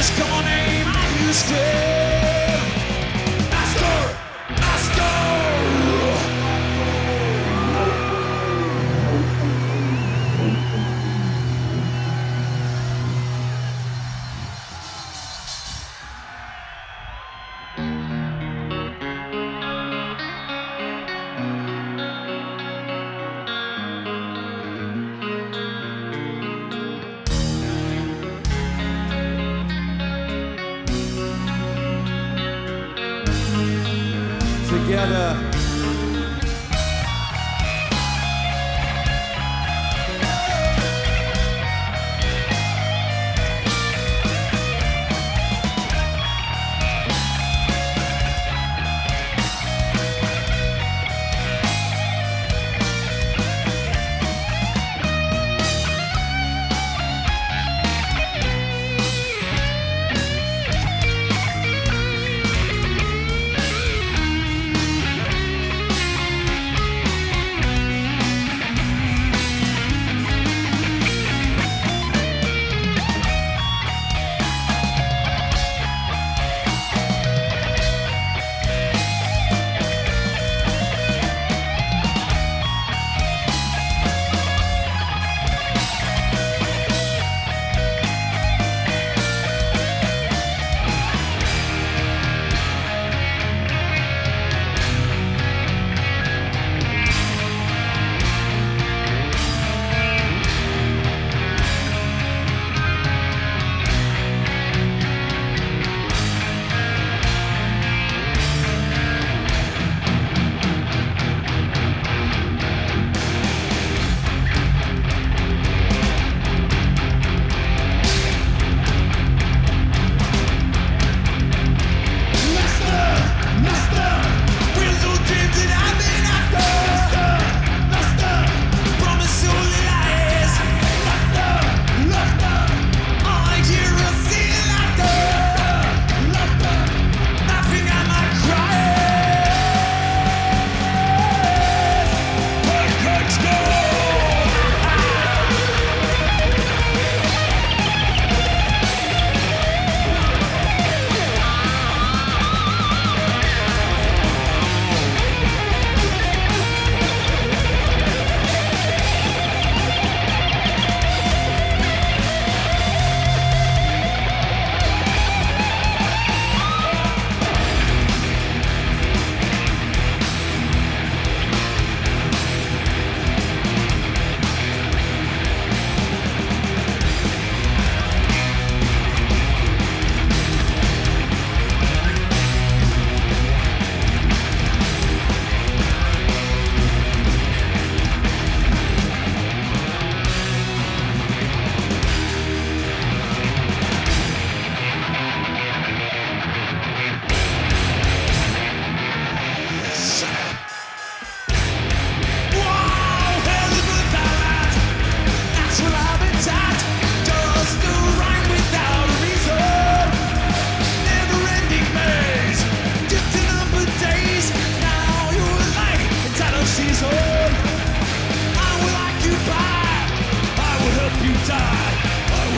Just come on, name I used. together.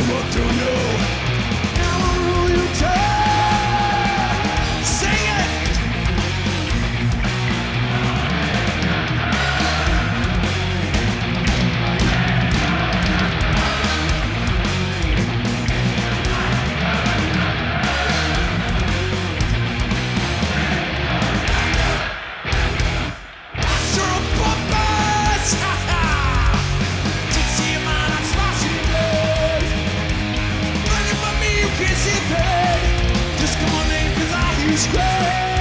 Will to you. Cause